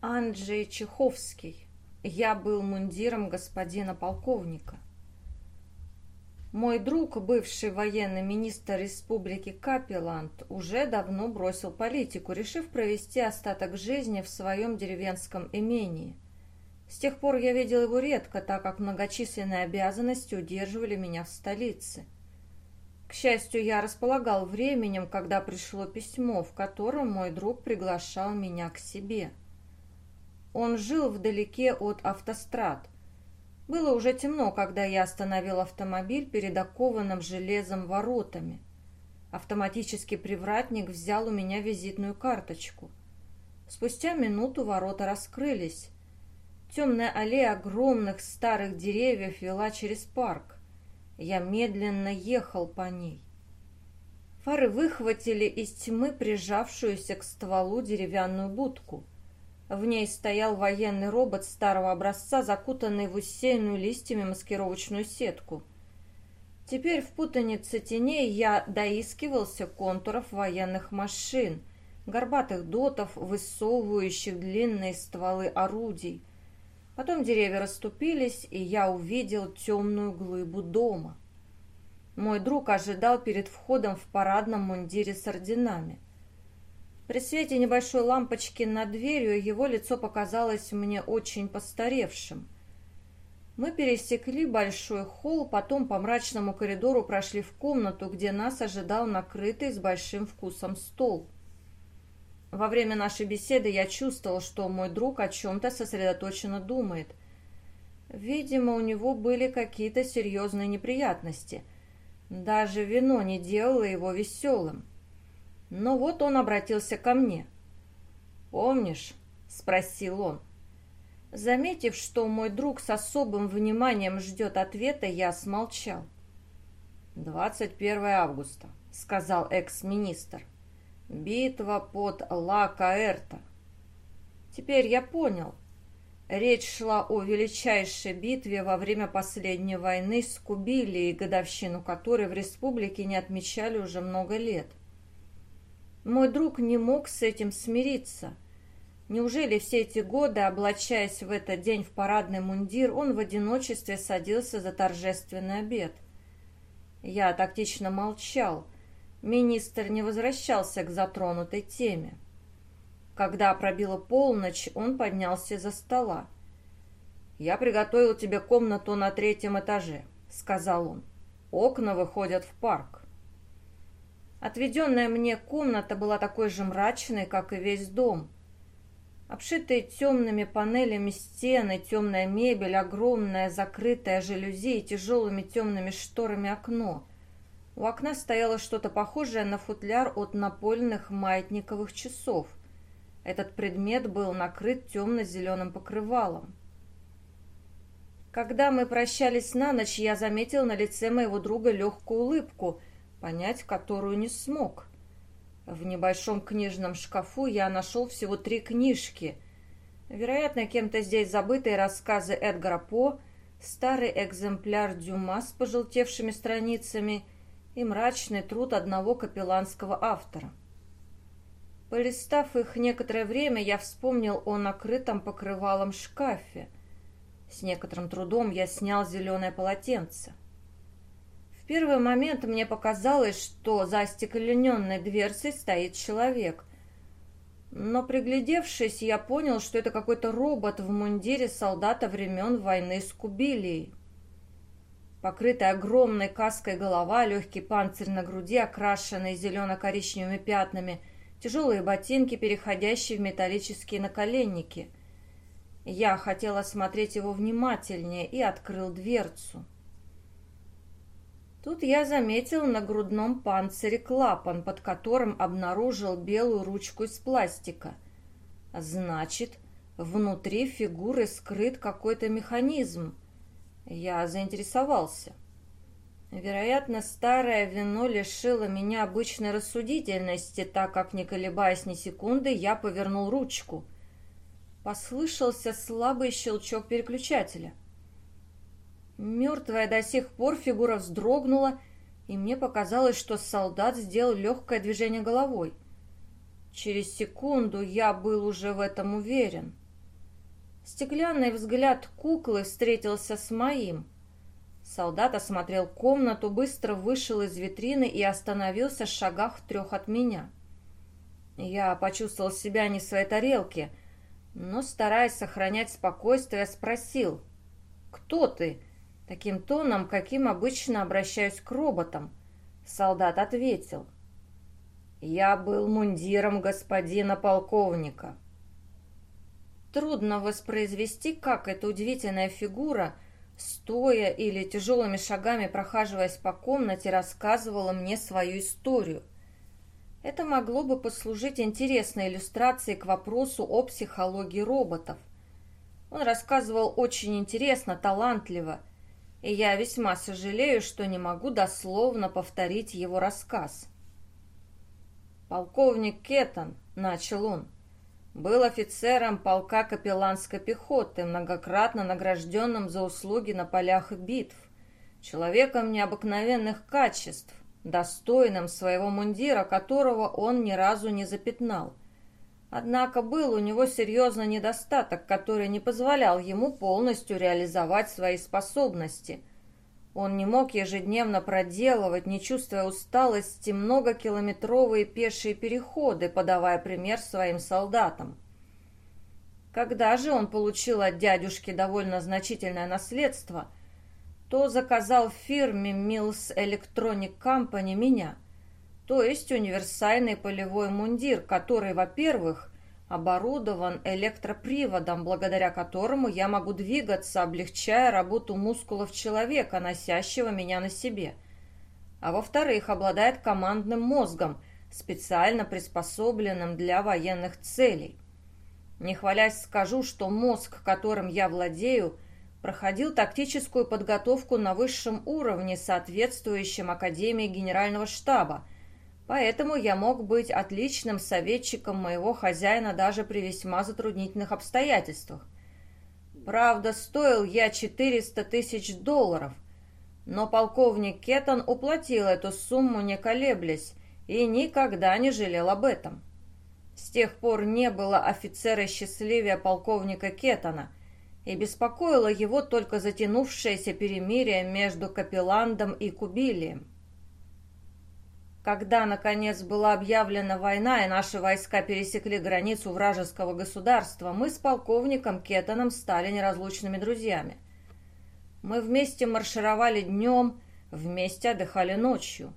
Анджей Чеховский. Я был мундиром господина полковника. Мой друг, бывший военный министр республики Капеланд, уже давно бросил политику, решив провести остаток жизни в своем деревенском имении. С тех пор я видел его редко, так как многочисленные обязанности удерживали меня в столице. К счастью, я располагал временем, когда пришло письмо, в котором мой друг приглашал меня к себе. Он жил вдалеке от автострад – было уже темно, когда я остановил автомобиль перед окованным железом воротами. Автоматический привратник взял у меня визитную карточку. Спустя минуту ворота раскрылись. Темная аллея огромных старых деревьев вела через парк. Я медленно ехал по ней. Фары выхватили из тьмы прижавшуюся к стволу деревянную будку — в ней стоял военный робот старого образца, закутанный в усеянную листьями маскировочную сетку. Теперь в путанице теней я доискивался контуров военных машин, горбатых дотов, высовывающих длинные стволы орудий. Потом деревья расступились, и я увидел темную глыбу дома. Мой друг ожидал перед входом в парадном мундире с орденами. При свете небольшой лампочки над дверью его лицо показалось мне очень постаревшим. Мы пересекли большой холл, потом по мрачному коридору прошли в комнату, где нас ожидал накрытый с большим вкусом стол. Во время нашей беседы я чувствовал, что мой друг о чем-то сосредоточенно думает. Видимо, у него были какие-то серьезные неприятности. Даже вино не делало его веселым. Но вот он обратился ко мне. «Помнишь?» — спросил он. Заметив, что мой друг с особым вниманием ждет ответа, я смолчал. «21 августа», — сказал экс-министр. «Битва под Ла-Каэрто». Теперь я понял. Речь шла о величайшей битве во время последней войны с Кубилией, годовщину которой в республике не отмечали уже много лет. Мой друг не мог с этим смириться. Неужели все эти годы, облачаясь в этот день в парадный мундир, он в одиночестве садился за торжественный обед? Я тактично молчал. Министр не возвращался к затронутой теме. Когда пробила полночь, он поднялся за стола. «Я приготовил тебе комнату на третьем этаже», — сказал он. «Окна выходят в парк. Отведенная мне комната была такой же мрачной, как и весь дом. Обшитые темными панелями стены, темная мебель, огромная закрытая жалюзи и тяжелыми темными шторами окно. У окна стояло что-то похожее на футляр от напольных маятниковых часов. Этот предмет был накрыт темно-зеленым покрывалом. Когда мы прощались на ночь, я заметил на лице моего друга легкую улыбку – понять которую не смог. В небольшом книжном шкафу я нашел всего три книжки. Вероятно, кем-то здесь забытые рассказы Эдгара По, старый экземпляр Дюма с пожелтевшими страницами и мрачный труд одного капелланского автора. Полистав их некоторое время, я вспомнил о накрытом покрывалом шкафе. С некоторым трудом я снял зеленое полотенце первый момент мне показалось, что за остеклененной дверцей стоит человек. Но приглядевшись, я понял, что это какой-то робот в мундире солдата времен войны с Кубилией. Покрытая огромной каской голова, легкий панцирь на груди, окрашенный зелено-коричневыми пятнами, тяжелые ботинки, переходящие в металлические наколенники. Я хотел осмотреть его внимательнее и открыл дверцу. Тут я заметил на грудном панцире клапан, под которым обнаружил белую ручку из пластика. Значит, внутри фигуры скрыт какой-то механизм. Я заинтересовался. Вероятно, старое вино лишило меня обычной рассудительности, так как, не колебаясь ни секунды, я повернул ручку. Послышался слабый щелчок переключателя — Мертвая до сих пор фигура вздрогнула, и мне показалось, что солдат сделал легкое движение головой. Через секунду я был уже в этом уверен. Стеклянный взгляд куклы встретился с моим. Солдат осмотрел комнату, быстро вышел из витрины и остановился в шагах трех от меня. Я почувствовал себя не в своей тарелке, но, стараясь сохранять спокойствие, спросил, «Кто ты?» Таким тоном, каким обычно обращаюсь к роботам. Солдат ответил, «Я был мундиром господина полковника». Трудно воспроизвести, как эта удивительная фигура, стоя или тяжелыми шагами прохаживаясь по комнате, рассказывала мне свою историю. Это могло бы послужить интересной иллюстрацией к вопросу о психологии роботов. Он рассказывал очень интересно, талантливо, и я весьма сожалею, что не могу дословно повторить его рассказ. «Полковник Кетон», — начал он, — был офицером полка капелланской пехоты, многократно награжденным за услуги на полях битв, человеком необыкновенных качеств, достойным своего мундира, которого он ни разу не запятнал. Однако был у него серьезный недостаток, который не позволял ему полностью реализовать свои способности. Он не мог ежедневно проделывать, не чувствуя усталости, многокилометровые пешие переходы, подавая пример своим солдатам. Когда же он получил от дядюшки довольно значительное наследство, то заказал в фирме Mills Electronic Company меня – то есть универсальный полевой мундир, который, во-первых, оборудован электроприводом, благодаря которому я могу двигаться, облегчая работу мускулов человека, носящего меня на себе. А во-вторых, обладает командным мозгом, специально приспособленным для военных целей. Не хвалясь скажу, что мозг, которым я владею, проходил тактическую подготовку на высшем уровне, соответствующем Академии Генерального штаба – Поэтому я мог быть отличным советчиком моего хозяина даже при весьма затруднительных обстоятельствах. Правда, стоил я 400 тысяч долларов, но полковник Кеттон уплатил эту сумму не колеблясь и никогда не жалел об этом. С тех пор не было офицера счастливее полковника Кеттона, и беспокоило его только затянувшееся перемирие между Капелландом и Кубилием. Когда, наконец, была объявлена война и наши войска пересекли границу вражеского государства, мы с полковником Кетаном стали неразлучными друзьями. Мы вместе маршировали днем, вместе отдыхали ночью.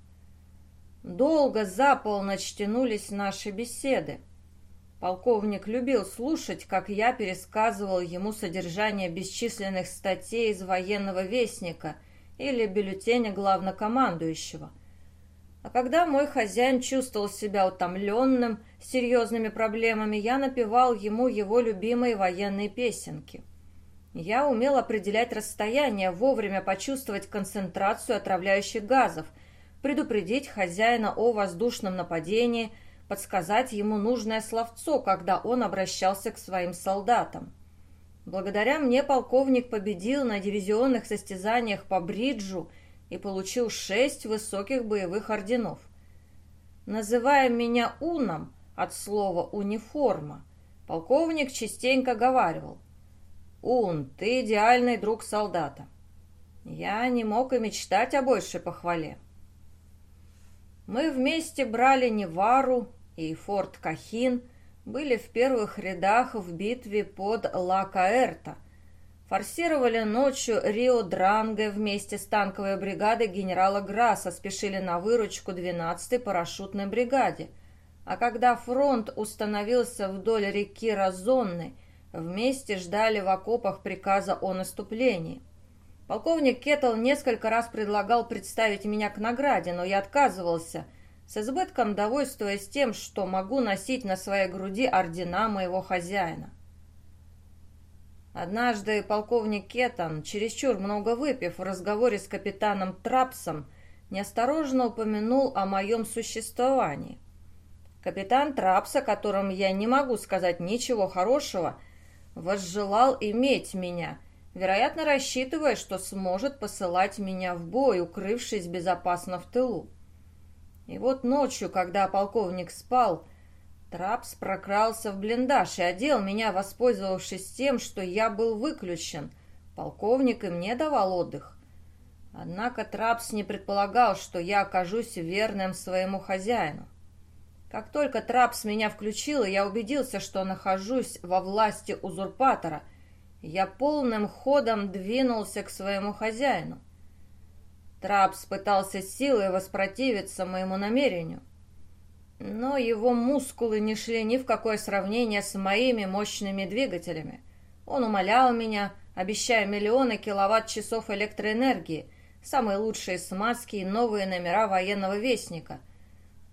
Долго за полночь тянулись наши беседы. Полковник любил слушать, как я пересказывал ему содержание бесчисленных статей из военного вестника или бюллетеня главнокомандующего – а когда мой хозяин чувствовал себя утомленным, серьезными проблемами, я напевал ему его любимые военные песенки. Я умел определять расстояние, вовремя почувствовать концентрацию отравляющих газов, предупредить хозяина о воздушном нападении, подсказать ему нужное словцо, когда он обращался к своим солдатам. Благодаря мне полковник победил на дивизионных состязаниях по бриджу – и получил шесть высоких боевых орденов. Называя меня Уном от слова «униформа», полковник частенько говаривал «Ун, ты идеальный друг солдата». Я не мог и мечтать о большей похвале. Мы вместе брали Невару и форт Кахин, были в первых рядах в битве под Ла-Каэрто – Форсировали ночью Рио-Дранге вместе с танковой бригадой генерала Грасса, спешили на выручку 12-й парашютной бригаде. А когда фронт установился вдоль реки Разонны, вместе ждали в окопах приказа о наступлении. Полковник Кеттл несколько раз предлагал представить меня к награде, но я отказывался, с избытком довольствуясь тем, что могу носить на своей груди ордена моего хозяина. Однажды полковник Кетон, чересчур много выпив в разговоре с капитаном Трапсом, неосторожно упомянул о моем существовании. Капитан Трапс, о котором я не могу сказать ничего хорошего, возжелал иметь меня, вероятно, рассчитывая, что сможет посылать меня в бой, укрывшись безопасно в тылу. И вот ночью, когда полковник спал, Трапс прокрался в блиндаж и одел меня, воспользовавшись тем, что я был выключен. Полковник и мне давал отдых. Однако Трапс не предполагал, что я окажусь верным своему хозяину. Как только Трапс меня включил, я убедился, что нахожусь во власти узурпатора, я полным ходом двинулся к своему хозяину. Трапс пытался силой воспротивиться моему намерению. Но его мускулы не шли ни в какое сравнение с моими мощными двигателями. Он умолял меня, обещая миллионы киловатт-часов электроэнергии, самые лучшие смазки и новые номера военного вестника.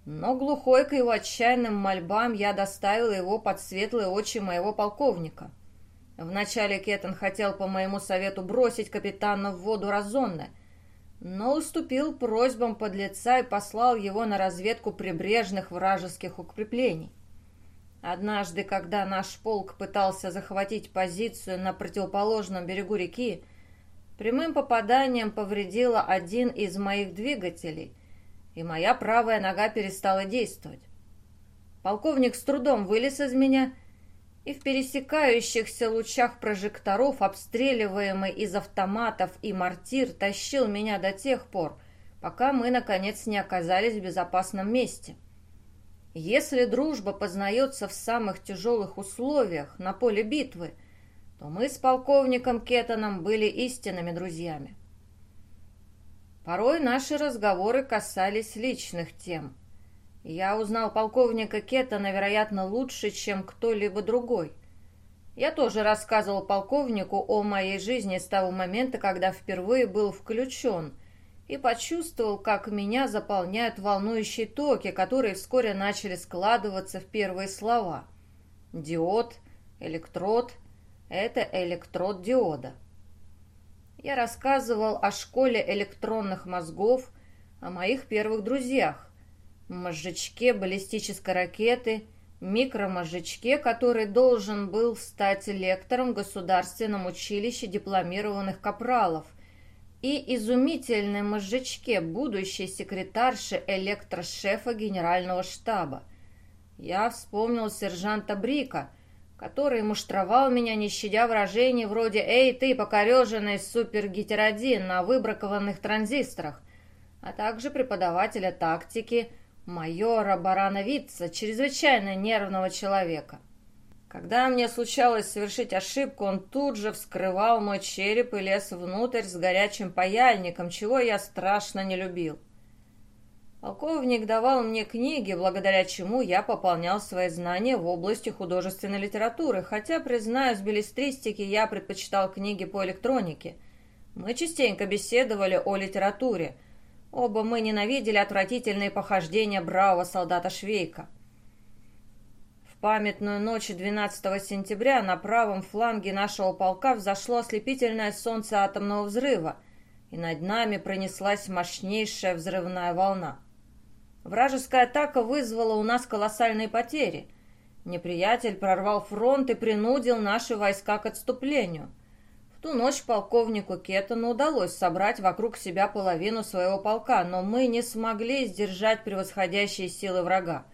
Но глухой к его отчаянным мольбам я доставил его под светлые очи моего полковника. Вначале Кеттон хотел по моему совету бросить капитана в воду разонно, но уступил просьбам подлеца и послал его на разведку прибрежных вражеских укреплений. Однажды, когда наш полк пытался захватить позицию на противоположном берегу реки, прямым попаданием повредила один из моих двигателей, и моя правая нога перестала действовать. Полковник с трудом вылез из меня и в пересекающихся лучах прожекторов, обстреливаемый из автоматов и мортир, тащил меня до тех пор, пока мы, наконец, не оказались в безопасном месте. Если дружба познается в самых тяжелых условиях, на поле битвы, то мы с полковником Кетоном были истинными друзьями. Порой наши разговоры касались личных тем – я узнал полковника Кетона, вероятно, лучше, чем кто-либо другой. Я тоже рассказывал полковнику о моей жизни с того момента, когда впервые был включен, и почувствовал, как меня заполняют волнующие токи, которые вскоре начали складываться в первые слова. Диод, электрод — это электрод диода. Я рассказывал о школе электронных мозгов, о моих первых друзьях, мозжечке баллистической ракеты, микромозжечке, который должен был стать лектором в Государственном училище дипломированных капралов, и изумительном мозжечке будущей секретарши электрошефа генерального штаба. Я вспомнил сержанта Брика, который муштровал меня, не щадя выражений вроде «Эй, ты, покореженный супергетеродин на выбракованных транзисторах», а также преподавателя тактики майора Барановица, чрезвычайно нервного человека. Когда мне случалось совершить ошибку, он тут же вскрывал мой череп и лез внутрь с горячим паяльником, чего я страшно не любил. Полковник давал мне книги, благодаря чему я пополнял свои знания в области художественной литературы, хотя, признаюсь, билетристике я предпочитал книги по электронике. Мы частенько беседовали о литературе – Оба мы ненавидели отвратительные похождения бравого солдата Швейка. В памятную ночь 12 сентября на правом фланге нашего полка взошло ослепительное солнце атомного взрыва, и над нами пронеслась мощнейшая взрывная волна. Вражеская атака вызвала у нас колоссальные потери. Неприятель прорвал фронт и принудил наши войска к отступлению – ту ночь полковнику Кеттону удалось собрать вокруг себя половину своего полка, но мы не смогли сдержать превосходящие силы врага.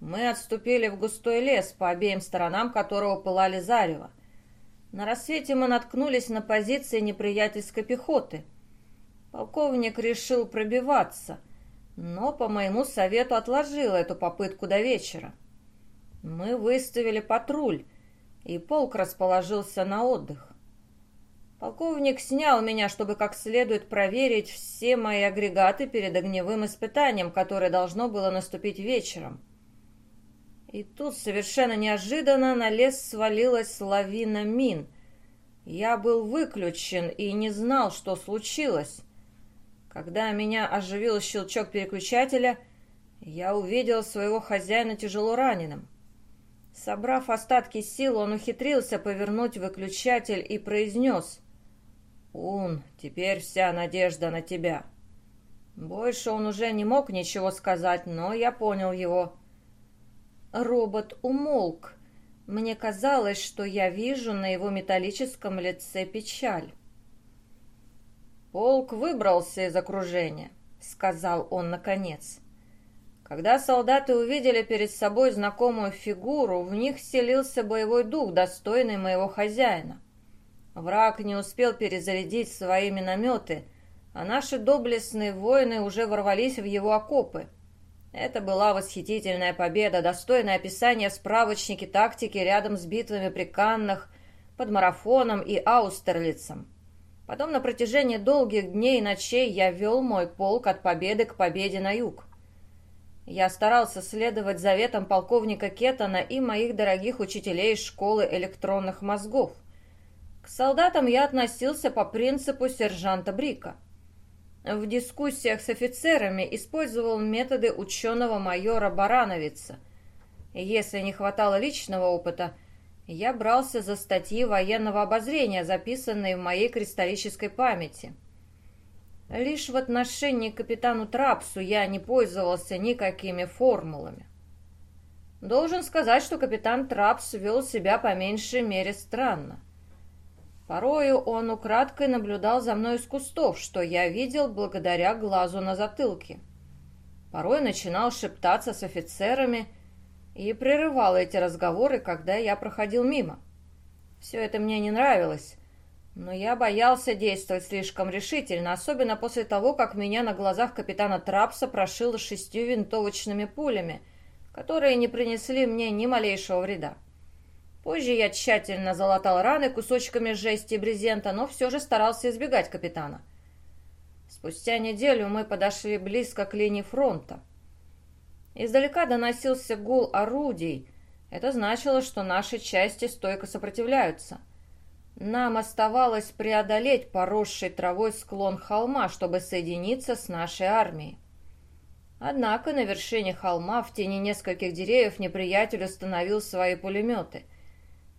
Мы отступили в густой лес, по обеим сторонам которого пылали зарево. На рассвете мы наткнулись на позиции неприятельской пехоты. Полковник решил пробиваться, но по моему совету отложил эту попытку до вечера. Мы выставили патруль, и полк расположился на отдых. Полковник снял меня, чтобы как следует проверить все мои агрегаты перед огневым испытанием, которое должно было наступить вечером. И тут совершенно неожиданно на лес свалилась лавина мин. Я был выключен и не знал, что случилось. Когда меня оживил щелчок переключателя, я увидел своего хозяина тяжело раненым. Собрав остатки сил, он ухитрился повернуть выключатель и произнес «Ун, теперь вся надежда на тебя». Больше он уже не мог ничего сказать, но я понял его. Робот умолк. Мне казалось, что я вижу на его металлическом лице печаль. «Полк выбрался из окружения», — сказал он наконец. Когда солдаты увидели перед собой знакомую фигуру, в них селился боевой дух, достойный моего хозяина. Враг не успел перезарядить свои минометы, а наши доблестные воины уже ворвались в его окопы. Это была восхитительная победа, достойная описания в справочнике тактики рядом с битвами при Каннах, под Марафоном и Аустерлицем. Потом на протяжении долгих дней и ночей я вел мой полк от победы к победе на юг. Я старался следовать заветам полковника Кетона и моих дорогих учителей школы электронных мозгов. Солдатам я относился по принципу сержанта Брика. В дискуссиях с офицерами использовал методы ученого майора Барановица. Если не хватало личного опыта, я брался за статьи военного обозрения, записанные в моей кристаллической памяти – Лишь в отношении к капитану Трапсу я не пользовался никакими формулами. Должен сказать, что капитан Трапс вел себя по меньшей мере странно. Порою он украдкой наблюдал за мной из кустов, что я видел благодаря глазу на затылке. Порой начинал шептаться с офицерами и прерывал эти разговоры, когда я проходил мимо. Все это мне не нравилось, но я боялся действовать слишком решительно, особенно после того, как меня на глазах капитана Трапса прошило шестью винтовочными пулями, которые не принесли мне ни малейшего вреда. Позже я тщательно залатал раны кусочками жести и брезента, но все же старался избегать капитана. Спустя неделю мы подошли близко к линии фронта. Издалека доносился гул орудий. Это значило, что наши части стойко сопротивляются. Нам оставалось преодолеть поросший травой склон холма, чтобы соединиться с нашей армией. Однако на вершине холма в тени нескольких деревьев неприятель установил свои пулеметы.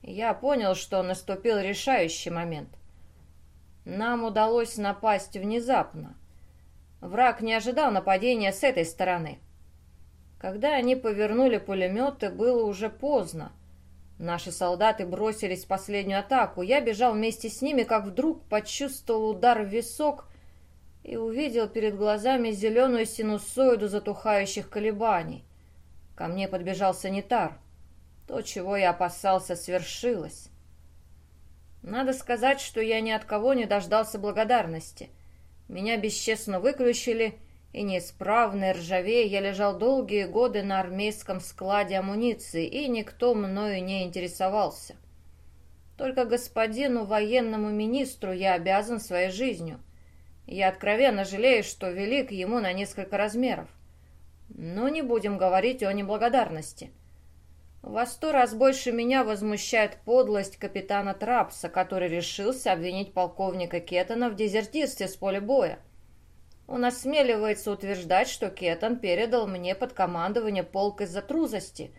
Я понял, что наступил решающий момент. Нам удалось напасть внезапно. Враг не ожидал нападения с этой стороны. Когда они повернули пулеметы, было уже поздно. Наши солдаты бросились в последнюю атаку. Я бежал вместе с ними, как вдруг почувствовал удар в висок и увидел перед глазами зеленую синусоиду затухающих колебаний. Ко мне подбежал санитар. То, чего я опасался, свершилось. Надо сказать, что я ни от кого не дождался благодарности. Меня бесчестно выключили, и неисправный ржавее я лежал долгие годы на армейском складе амуниции, и никто мною не интересовался. Только господину военному министру я обязан своей жизнью. Я откровенно жалею, что велик ему на несколько размеров. Но не будем говорить о неблагодарности. Во сто раз больше меня возмущает подлость капитана Трапса, который решился обвинить полковника Кеттона в дезертирстве с поля боя. Он осмеливается утверждать, что Кетон передал мне под командование полк из-за трузости.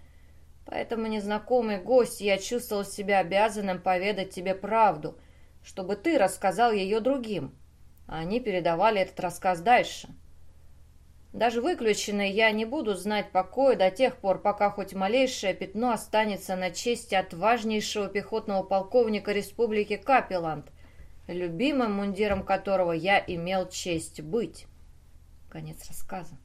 Поэтому, незнакомый гость, я чувствовал себя обязанным поведать тебе правду, чтобы ты рассказал ее другим. Они передавали этот рассказ дальше. Даже выключенный я не буду знать покоя до тех пор, пока хоть малейшее пятно останется на чести отважнейшего пехотного полковника Республики Капеланд — любимым мундиром которого я имел честь быть. Конец рассказа.